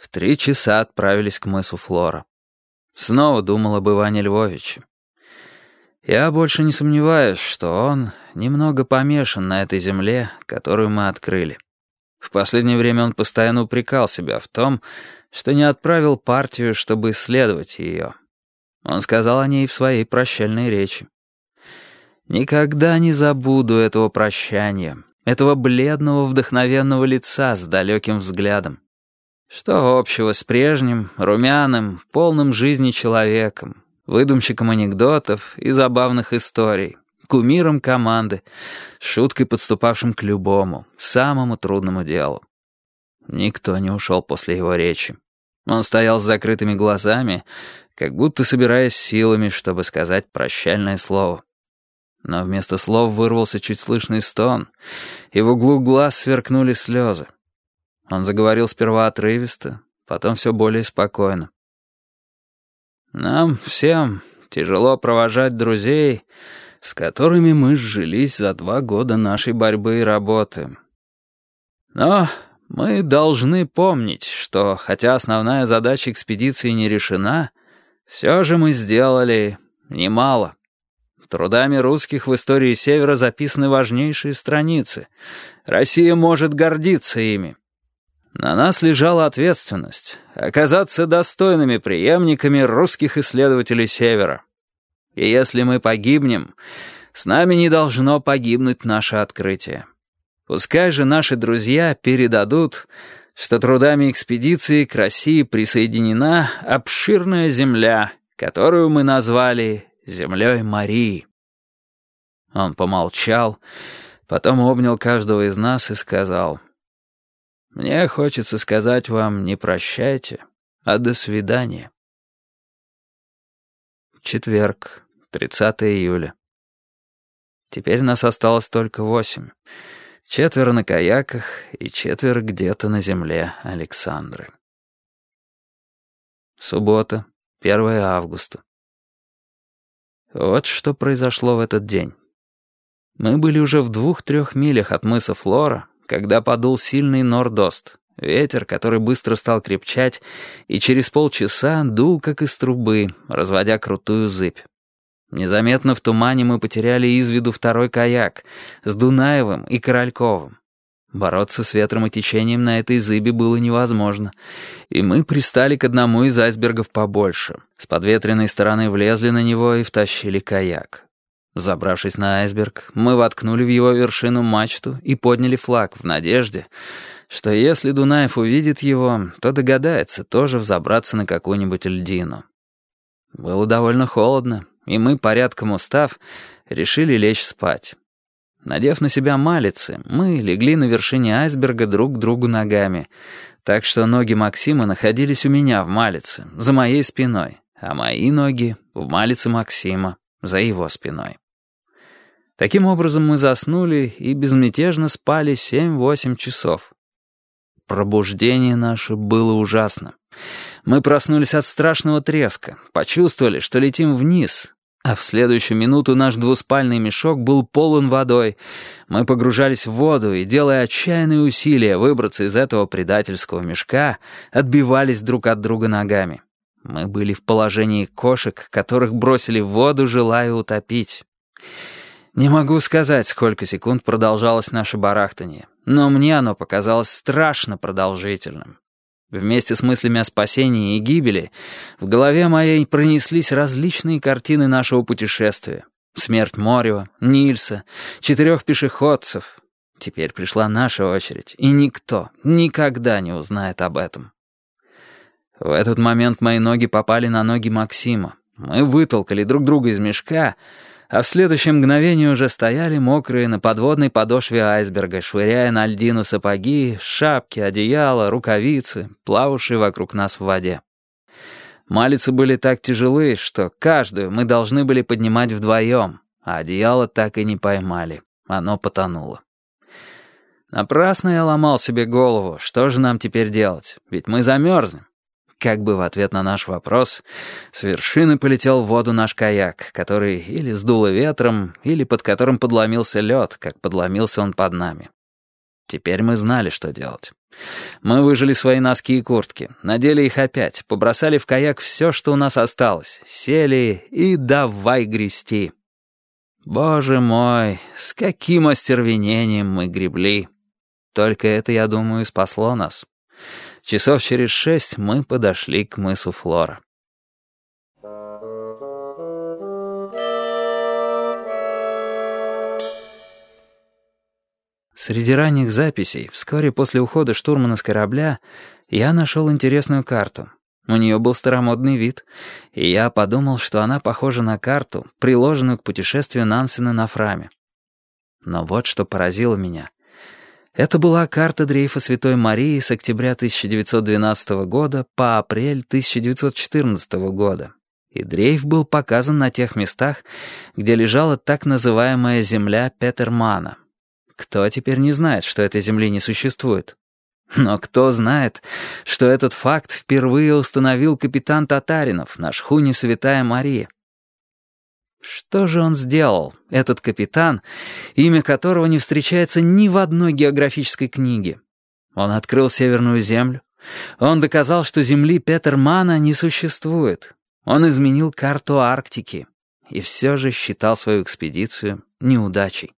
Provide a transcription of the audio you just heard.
В три часа отправились к мысу Флора. Снова думал об Иване Львовиче. Я больше не сомневаюсь, что он немного помешан на этой земле, которую мы открыли. В последнее время он постоянно упрекал себя в том, что не отправил партию, чтобы исследовать ее. Он сказал о ней в своей прощальной речи. «Никогда не забуду этого прощания, этого бледного вдохновенного лица с далеким взглядом. Что общего с прежним, румяным, полным жизни человеком, выдумщиком анекдотов и забавных историй, кумиром команды, шуткой, подступавшим к любому, самому трудному делу. Никто не ушел после его речи. Он стоял с закрытыми глазами, как будто собираясь силами, чтобы сказать прощальное слово. Но вместо слов вырвался чуть слышный стон, и в углу глаз сверкнули слезы. Он заговорил сперва отрывисто, потом все более спокойно. «Нам всем тяжело провожать друзей, с которыми мы сжились за два года нашей борьбы и работы. Но мы должны помнить, что, хотя основная задача экспедиции не решена, все же мы сделали немало. Трудами русских в истории Севера записаны важнейшие страницы. Россия может гордиться ими. На нас лежала ответственность — оказаться достойными преемниками русских исследователей Севера. И если мы погибнем, с нами не должно погибнуть наше открытие. Пускай же наши друзья передадут, что трудами экспедиции к России присоединена обширная земля, которую мы назвали «Землей Марии». Он помолчал, потом обнял каждого из нас и сказал — мне хочется сказать вам не прощайте, а до свидания. Четверг, 30 июля. Теперь нас осталось только восемь. Четверо на каяках и четверо где-то на земле Александры. Суббота, 1 августа. Вот что произошло в этот день. Мы были уже в двух-трех милях от мыса Флора, когда подул сильный нордост, ветер, который быстро стал крепчать, и через полчаса дул, как из трубы, разводя крутую зыбь. Незаметно в тумане мы потеряли из виду второй каяк с Дунаевым и Корольковым. Бороться с ветром и течением на этой зыбе было невозможно, и мы пристали к одному из айсбергов побольше. С подветренной стороны влезли на него и втащили каяк. Забравшись на айсберг, мы воткнули в его вершину мачту и подняли флаг в надежде, что если Дунаев увидит его, то догадается тоже взобраться на какую-нибудь льдину. Было довольно холодно, и мы, порядком устав, решили лечь спать. Надев на себя малицы, мы легли на вершине айсберга друг к другу ногами, так что ноги Максима находились у меня в малице, за моей спиной, а мои ноги — в малице Максима, за его спиной. Таким образом мы заснули и безмятежно спали 7-8 часов. Пробуждение наше было ужасно. Мы проснулись от страшного треска, почувствовали, что летим вниз, а в следующую минуту наш двуспальный мешок был полон водой. Мы погружались в воду и, делая отчаянные усилия выбраться из этого предательского мешка, отбивались друг от друга ногами. Мы были в положении кошек, которых бросили в воду, желая утопить. Не могу сказать, сколько секунд продолжалось наше барахтание, но мне оно показалось страшно продолжительным. Вместе с мыслями о спасении и гибели в голове моей пронеслись различные картины нашего путешествия. Смерть Морева, Нильса, четырех пешеходцев. Теперь пришла наша очередь, и никто никогда не узнает об этом. В этот момент мои ноги попали на ноги Максима. Мы вытолкали друг друга из мешка, а в следующем мгновении уже стояли мокрые на подводной подошве айсберга, швыряя на льдину сапоги, шапки, одеяла, рукавицы, плававшие вокруг нас в воде. Малицы были так тяжелы, что каждую мы должны были поднимать вдвоем, а одеяло так и не поймали. Оно потонуло. Напрасно я ломал себе голову, что же нам теперь делать, ведь мы замерзнем. Как бы в ответ на наш вопрос, с вершины полетел в воду наш каяк, который или сдуло ветром, или под которым подломился лед, как подломился он под нами. Теперь мы знали, что делать. Мы выжили свои носки и куртки, надели их опять, побросали в каяк все, что у нас осталось, сели и давай грести. Боже мой, с каким остервенением мы гребли. Только это, я думаю, спасло нас. Часов через шесть мы подошли к мысу Флора. Среди ранних записей, вскоре после ухода штурмана с корабля, я нашел интересную карту. У нее был старомодный вид, и я подумал, что она похожа на карту, приложенную к путешествию Нансена на Фраме. Но вот что поразило меня. Это была карта дрейфа Святой Марии с октября 1912 года по апрель 1914 года. И дрейф был показан на тех местах, где лежала так называемая земля Петермана, кто теперь не знает, что этой Земли не существует? Но кто знает, что этот факт впервые установил капитан Татаринов на шхуне Святая Мария? Что же он сделал, этот капитан, имя которого не встречается ни в одной географической книге? Он открыл Северную Землю. Он доказал, что Земли Петермана не существует. Он изменил карту Арктики. И все же считал свою экспедицию неудачей.